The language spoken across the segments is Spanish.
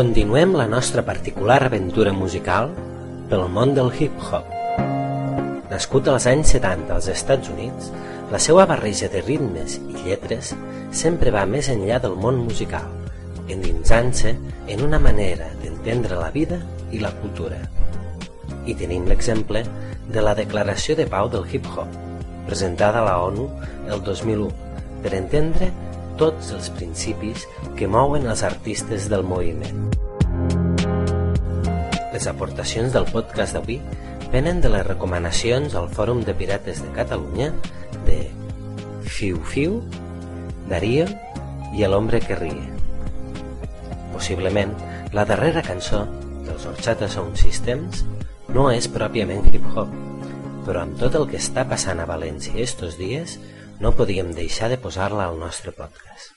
Continuem la nostra particular aventura musical pel món del hip-hop. Nascut als anys 70 als Estats Units, la seva barreja de ritmes i lletres sempre va més enllà del món musical, endinsant-se en una manera d'entendre la vida i la cultura. I tenim l'exemple de la Declaració de Pau del Hip-Hop, presentada a la ONU el 2001, per entendre tots els principis que mouen els artistes del moviment. Les aportacions del podcast d'avui venen de les recomanacions al Fòrum de Pirates de Catalunya de Fiu Fiu, Darío i El hombre que ríe. Possiblement, la darrera cançó dels Horchata Sound Systems no és pròpiament hip-hop, però amb tot el que està passant a València estos dies, no podíem deixar de posar-la al nostre podcast.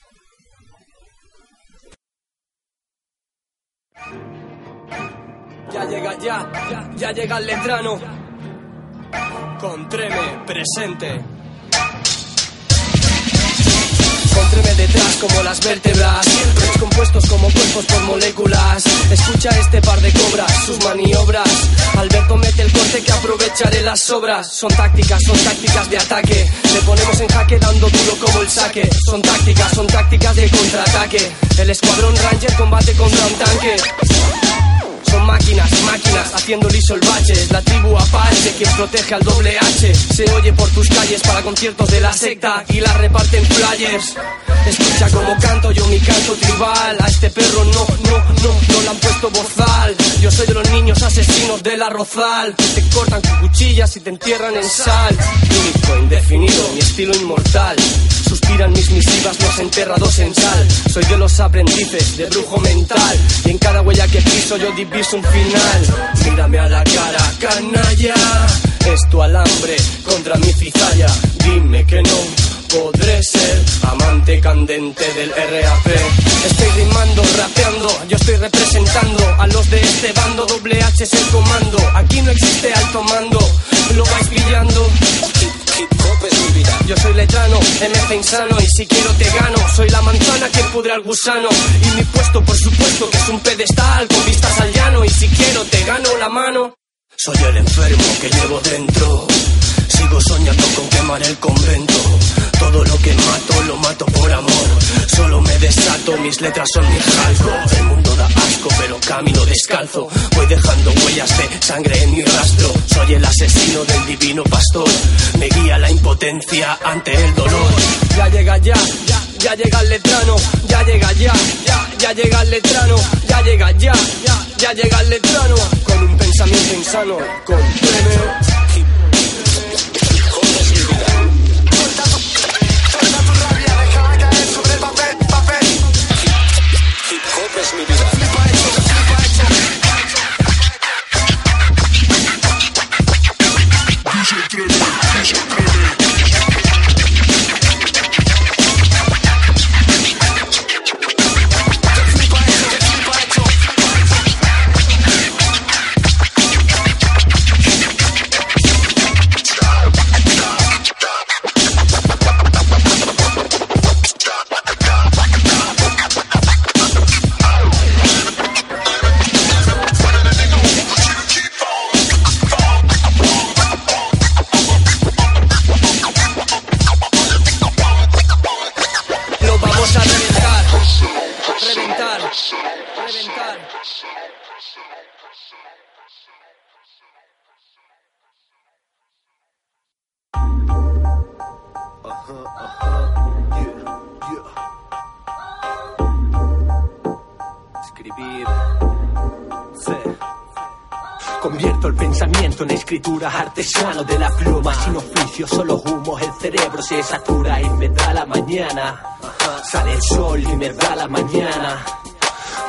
Ya llega, ya, ya, ya llega el letrano. Con Treme presente. Contréme detrás como las vértebras, compuestos como cuerpos por moléculas. Escucha este par de cobras, sus maniobras. Alberto mete el corte que aprovecharé las sobras. Son tácticas, son tácticas de ataque. Le ponemos en jaque dando duro como el saque. Son tácticas, son tácticas de contraataque. El escuadrón Ranger combate contra un tanque. Máquinas, máquinas, haciendo liso el bache. La tribu Apache quien protege al doble H. Se oye por tus calles para conciertos de la secta y la reparten flyers. Escucha como canto yo mi canto tribal. A este perro no, no, no, no le han puesto bozal. Del arrozal. Que te cortan con cuchillas y te entierran en sal. Único, indefinido, mi estilo inmortal. Suspiran mis misivas los enterrados en sal. Soy de los aprendices de brujo mental. Y en cada huella que piso yo diviso un final. Mírame a la cara, canalla. Es tu alambre contra mi cizalla. Dime que no. Podré ser amante candente del RAP. Estoy rimando, rapeando, yo estoy representando a los de este bando. Doble H es el comando. Aquí no existe alto mando, lo vais pillando. Yo soy letrano, MC insano y si quiero te gano. Soy la manzana que pudre al gusano y mi puesto por supuesto que es un pedestal con vistas al llano y si quiero te gano la mano. Soy el enfermo que llevo dentro. Sigo soñando con quemar el convento. Todo lo que mato lo mato por amor. Solo me desato, mis letras son mi jalco. El mundo da asco, pero camino descalzo. Voy dejando huellas de sangre en mi rastro. Soy el asesino del divino pastor. Me guía la impotencia ante el dolor. Ya llega ya, ya, ya llega el letrano. Ya llega ya, ya, ya llega el letrano. Ya llega ya, ya, ya llega el letrano. Con un pensamiento insano, con premio. Artesano de la pluma sin oficio, solo humo, el cerebro se satura y me da la mañana. Sale el sol y me da la mañana.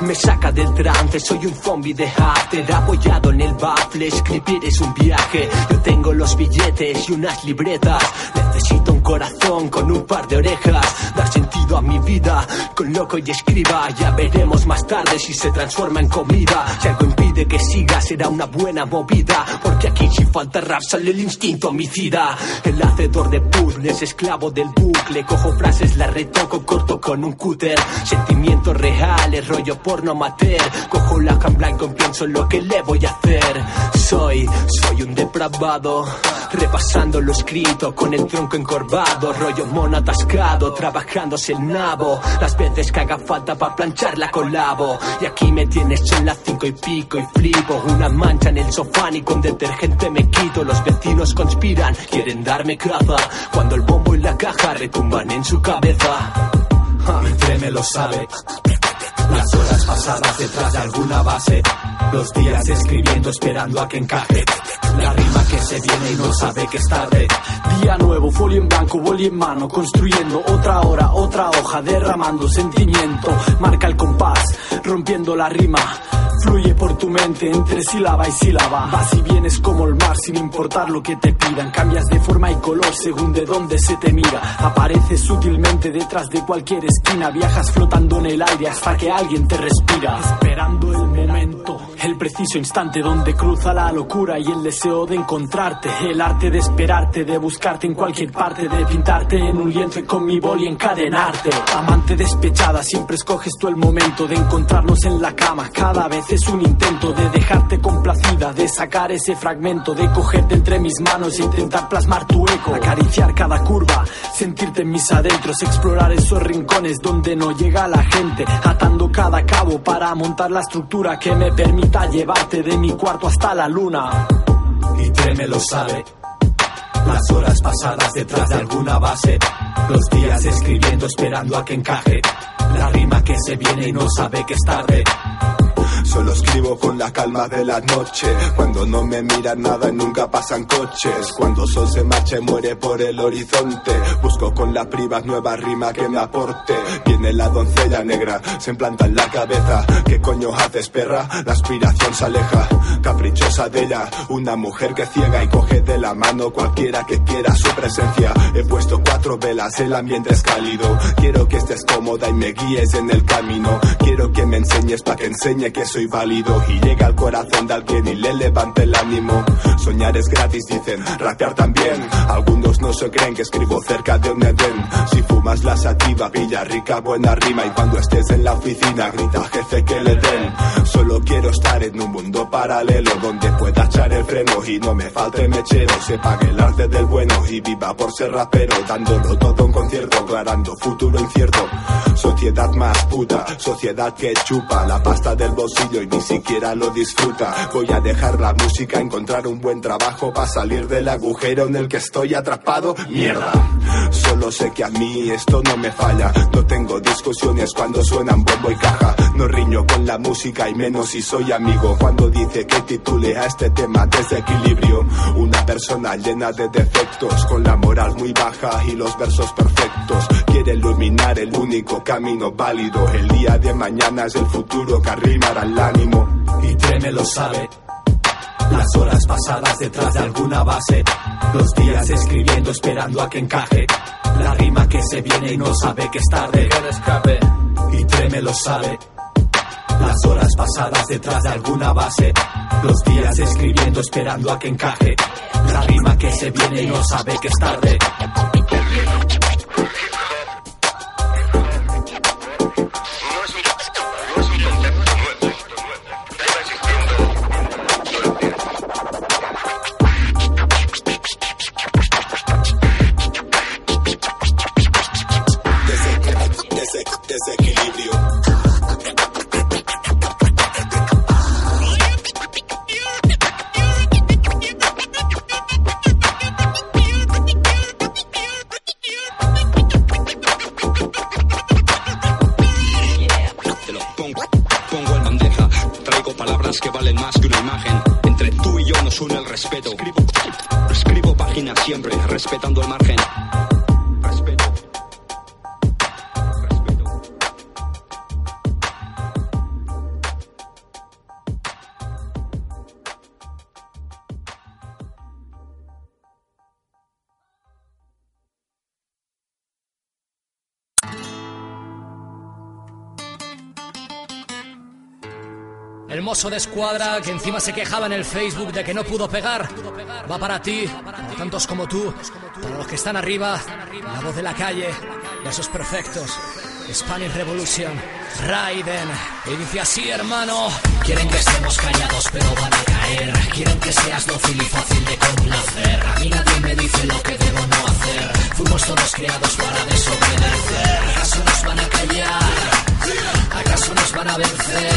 Me saca del trance, soy un zombie de arte Apoyado en el baffle, escribir es un viaje Yo tengo los billetes y unas libretas Necesito un corazón con un par de orejas, dar sentido a mi vida con loco y escriba. Ya veremos más tarde si se transforma en comida. Si algo impide que siga, será una buena movida. Porque aquí si falta rap sale el instinto homicida. El hacedor de puzzles, esclavo del bucle. Cojo frases, las retoco, corto con un cúter. Sentimientos reales, rollo porno amateur. Cojo la cam blanco y pienso en lo que le voy a hacer. Soy, soy un depravado. Repasando lo escrito con el tronco encorvado. Rollo mono atascado, trabajándose el nabo. Las veces que haga falta para planchar la colabo. Y aquí me tienes son las cinco y pico y flipo. Una mancha en el sofá y con detergente me quito. Los vecinos conspiran, quieren darme caza. Cuando el bombo y la caja retumban en su cabeza. Mi treme lo sabe. Las horas pasadas detrás de alguna base. Los días escribiendo esperando a que encaje. La rima que se viene y no sabe que es tarde. Día nuevo, folio en blanco, boli en mano, construyendo otra hora, otra hoja, derramando sentimiento. Marca el compás, rompiendo la rima. Fluye por tu mente entre sílaba y sílaba. Vas y vienes como el mar sin importar lo que te pidan. Cambias de forma y color según de dónde se te mira. Apareces sutilmente detrás de cualquier esquina. Viajas flotando en el aire hasta que alguien te respira. Esperando el momento, el preciso instante donde cruza la locura y el deseo de encontrarte. El arte de esperarte, de buscarte en cualquier parte, de pintarte en un lienzo y con mi boli encadenarte. Amante despechada, siempre escoges tú el momento de encontrarnos en la cama. Cada vez es un intento de dejarte complacida, de sacar ese fragmento, de cogerte entre mis manos e intentar plasmar tu eco, acariciar cada curva, sentirte en mis adentros, explorar esos rincones donde no llega la gente, atando cada cabo para montar la estructura que me permita llevarte de mi cuarto hasta la luna. Y treme lo sabe. Las horas pasadas detrás de alguna base. Los días escribiendo esperando a que encaje. La rima que se viene y no sabe que es tarde. Solo escribo con la calma de la noche. Cuando no me miran nada nunca pasan coches. Cuando sol se marcha y muere por el horizonte. Busco con la priva nueva rima que me aporte. Viene la doncella negra, se implanta en la cabeza. ¿Qué coño haces, perra? La aspiración se aleja. Caprichosa de ella, una mujer que ciega y coge de la mano cualquiera que quiera su presencia. He puesto cuatro velas, el ambiente es cálido. Quiero que estés cómoda y me guíes en el camino. Quiero que me enseñes para que enseñe que soy válido y llega al corazón de alguien y le levante el ánimo. Soñar es gratis, dicen, rapear también. Algunos no se creen que escribo cerca de un Edén. Si fumas la sativa, pilla rica, buena rima. Y cuando estés en la oficina, grita jefe que le den. Solo quiero estar en un mundo paralelo donde pueda echar el freno y no me falte mechero. Se pague el arte del bueno y viva por ser rapero, dándolo todo en concierto, aclarando futuro incierto. Sociedad más puta, sociedad que chupa la pasta del bolsillo y ni siquiera lo disfruta. Voy a dejar la música, encontrar un buen trabajo para salir del agujero en el que estoy atrapado. Mierda, solo sé que a mí esto no me falla. No tengo discusiones cuando suenan bombo y caja. No riño con la música y menos si soy amigo. Cuando dice que titule a este tema desequilibrio. Una persona llena de defectos, con la moral muy baja y los versos perfectos. Quiere iluminar el único camino válido. El día de mañana es el futuro que arrimará el ánimo. Y treme lo sabe. Las horas pasadas detrás de alguna base. Los días escribiendo esperando a que encaje. La rima que se viene y no sabe que es tarde. escape. Y treme lo sabe. Las horas pasadas detrás de alguna base. Los días escribiendo esperando a que encaje. La rima que se viene y no sabe que es tarde. Que valen más que una imagen. Entre tú y yo nos une el respeto. Escribo, escribo páginas siempre, respetando el margen. De escuadra que encima se quejaba en el Facebook de que no pudo pegar. Va para ti, para tantos como tú, para los que están arriba, la voz de la calle, esos perfectos. Spanish Revolution, Raiden. Y dice así, hermano. Quieren que estemos callados, pero van a caer. Quieren que seas dócil y fácil de complacer. A mí nadie me dice lo que debo no hacer. Fuimos todos creados para desobedecer. ¿Acaso nos van a callar? ¿Acaso nos van a vencer?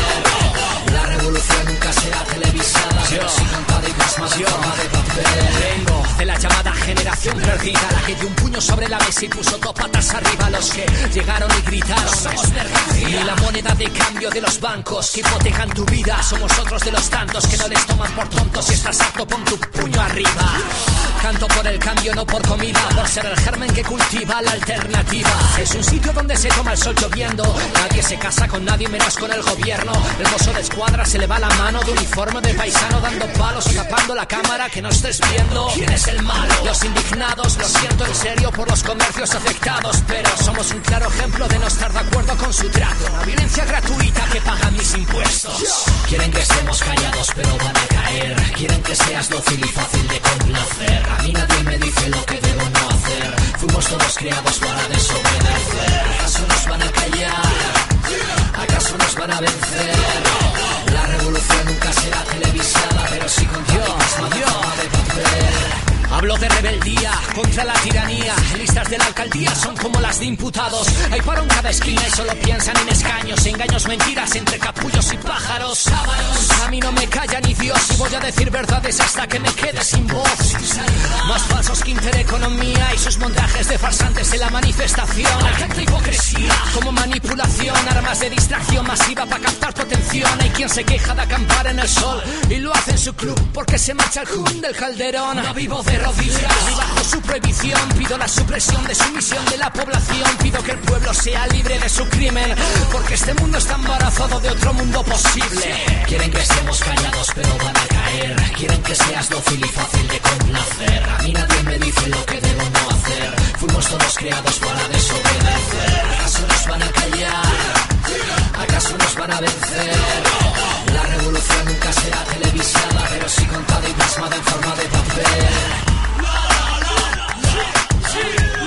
La revolución nunca será televisada, pero sí cantada y plasmada en forma de papel. Vengo de la llamada generación perdida, la que dio un puño sobre la mesa y puso dos patas arriba a los que llegaron y gritaron. Somos y la moneda de cambio de los bancos que hipotecan tu vida. Somos otros de los tantos que no les toman por tontos. Si estás apto, pon tu puño arriba. Canto por el cambio, no por comida, por ser el germen que cultiva la alternativa. Es un sitio donde se toma el sol lloviendo. Nadie se casa con nadie menos con el gobierno. El mozo de escuadra se le va la mano de uniforme de paisano dando palos o tapando la cámara que no estés viendo. ¿Quién es el malo? Los indignados, lo siento en serio por los comercios afectados, pero somos un claro ejemplo de no estar de acuerdo con su trato. La violencia gratuita que pagan mis impuestos. Quieren que estemos callados, pero van a caer. Quieren que seas dócil y fácil de complacer. A mí nadie me dice lo que debo no hacer. Fuimos todos creados para desobedecer. ¿Acaso nos van a callar? ¿Acaso nos van a vencer? Hablo de rebeldía contra la tiranía. Listas de la alcaldía son como las de imputados. Hay paro en cada esquina y solo piensan en escaños, engaños, mentiras entre capullos y pájaros. A mí no me calla ni Dios y voy a decir verdades hasta que me quede sin voz. Más falsos que intereconomía y sus montajes de farsantes en la manifestación. Tanta hipocresía como manipulación, armas de distracción masiva para captar tu atención. Hay quien se queja de acampar en el sol y lo hace en su club porque se marcha el jun del calderón. Vivo de y bajo su prohibición pido la supresión de sumisión de la población. Pido que el pueblo sea libre de su crimen porque este mundo está embarazado de otro mundo posible. Quieren que estemos callados, pero van a caer. Quieren que seas dócil y fácil de complacer. A mí nadie me dice lo que debo no hacer. Fuimos todos creados para desobedecer. ¿Acaso nos van a callar? ¿Acaso nos van a vencer? La revolución nunca será televisada, pero sí contada y plasmada en forma de papel. Quieren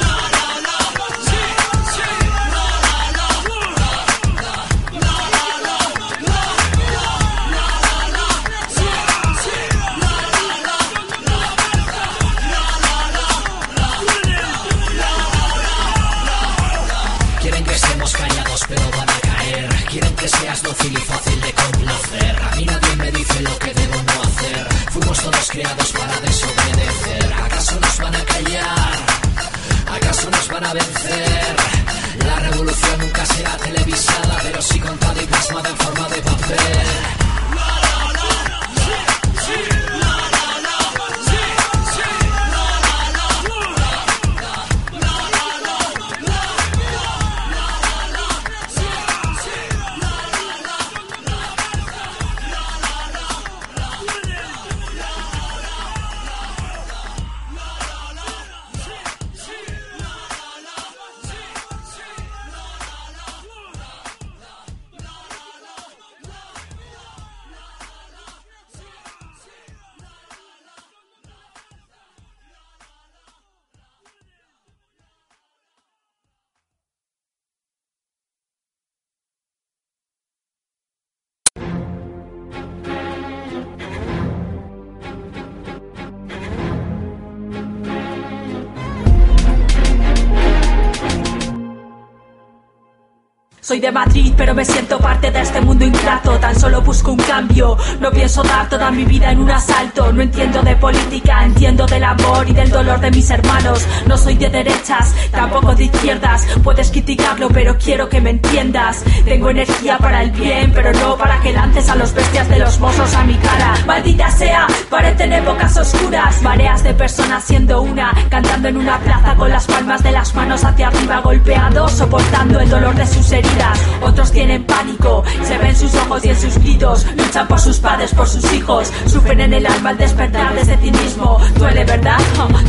Soy de Madrid, pero me siento parte de este mundo ingrato. Tan solo busco un cambio. No pienso dar toda mi vida en un asalto. No entiendo de política, entiendo del amor y del dolor de mis hermanos. No soy de derechas, tampoco de izquierdas. Puedes criticarlo, pero quiero que me entiendas. Tengo energía para el bien, pero no para que lances a los bestias de los mozos a mi cara. Maldita sea, parecen épocas oscuras. Mareas de personas siendo una, cantando en una plaza con las palmas de las manos hacia arriba, golpeados, soportando el dolor de sus heridas. Otros tienen pánico, se ven sus ojos y en sus gritos. Luchan por sus padres, por sus hijos. Sufren en el alma al despertar desde ti mismo. Duele, ¿verdad?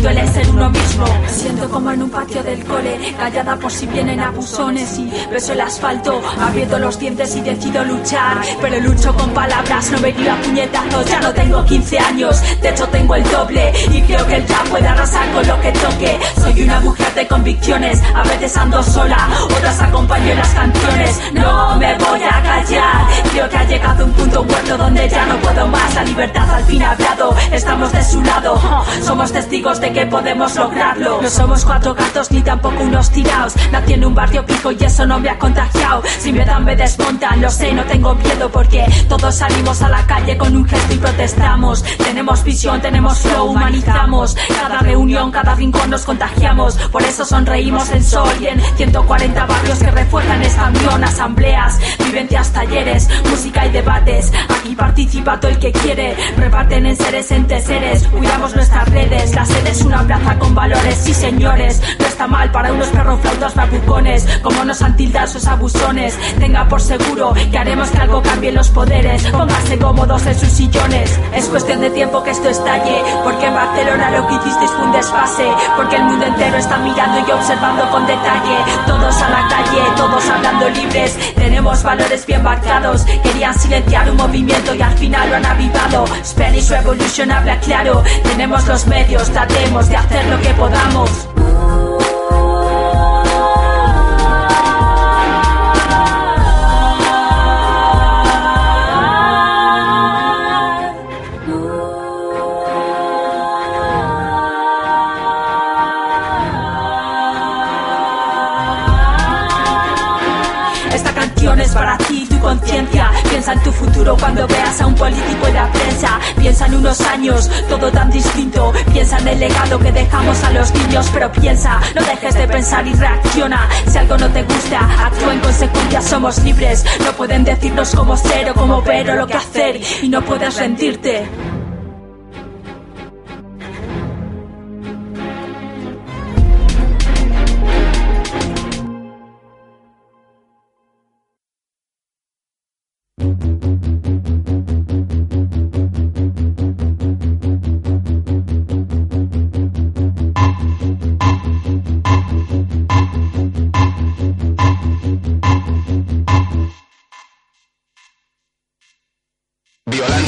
duele ser uno mismo. siento como en un patio del cole, callada por si vienen abusones y beso el asfalto, abriendo los dientes y decido luchar. Pero lucho con palabras, no me a puñetazos. Ya no tengo 15 años, de hecho tengo el doble. Y creo que el ya puede arrasar con lo que toque. Soy una mujer de convicciones, a veces ando sola, otras acompaño en las No me voy a callar, creo que ha llegado un punto muerto donde ya no puedo más. La libertad al fin ha hablado, estamos de su lado. Somos testigos de que podemos lograrlo. No somos cuatro gatos ni tampoco unos tirados. Nací en un barrio pico y eso no me ha contagiado. Si me dan, me desmontan, lo sé, no tengo miedo porque todos salimos a la calle con un gesto y protestamos. Tenemos visión, tenemos flow, humanizamos. Cada reunión, cada rincón nos contagiamos. Por eso sonreímos en sol y en 140 barrios que refuerzan esta unión. Asambleas, vivencias, talleres, música y debates. Aquí participa todo el que quiere. Reparten en seres entes seres. Cuidamos nuestras redes. La sede es una plaza con valores, sí señores. No está mal para unos perroflautas babucones. Como nos han tildado esos abusones. Tenga por seguro que haremos que algo cambie los poderes. Póngase cómodos en sus sillones. Es cuestión de tiempo que esto estalle. Porque en Barcelona lo que hicisteis fue un desfase. Porque el mundo entero está mirando y observando con detalle. Todos a la calle, todos libres. Tenemos valores bien marcados. Querían silenciar un movimiento y al final lo han avivado. Spanish Revolution habla claro. Tenemos los medios, tratemos de hacer lo que podamos. Piensa en tu futuro cuando veas a un político en la prensa. Piensa en unos años, todo tan distinto. Piensa en el legado que dejamos a los niños, pero piensa, no dejes de pensar y reacciona. Si algo no te gusta, actúa en consecuencia, somos libres. No pueden decirnos cómo ser o cómo ver o lo que hacer y no puedes rendirte.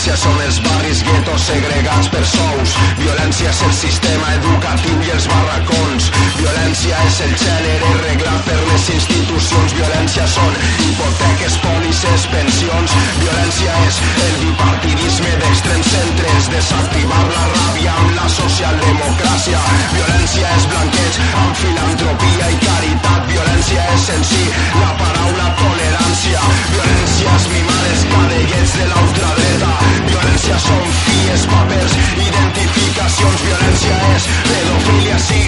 violència són els barris guetos segregats per sous. Violència és el sistema educatiu i els barracons. Violència és el gènere reglat per les institucions. Violència són hipoteques, pòlisses, pensions. Violència és el bipartidisme d'extrems centres. Desactivar la ràbia amb la socialdemocràcia. Violència és blanqueig amb filantropia i caritat. Violència és en si la paraula tolerància. Violència és mimar els cadellets de la. Violència són fies, papers, identificacions, violència és pedofilia, sí,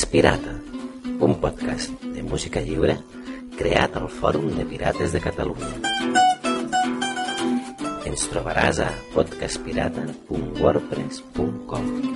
Podcast Pirata, un podcast de música lliure creat al Fòrum de Pirates de Catalunya. Ens trobaràs a podcastpirata.wordpress.com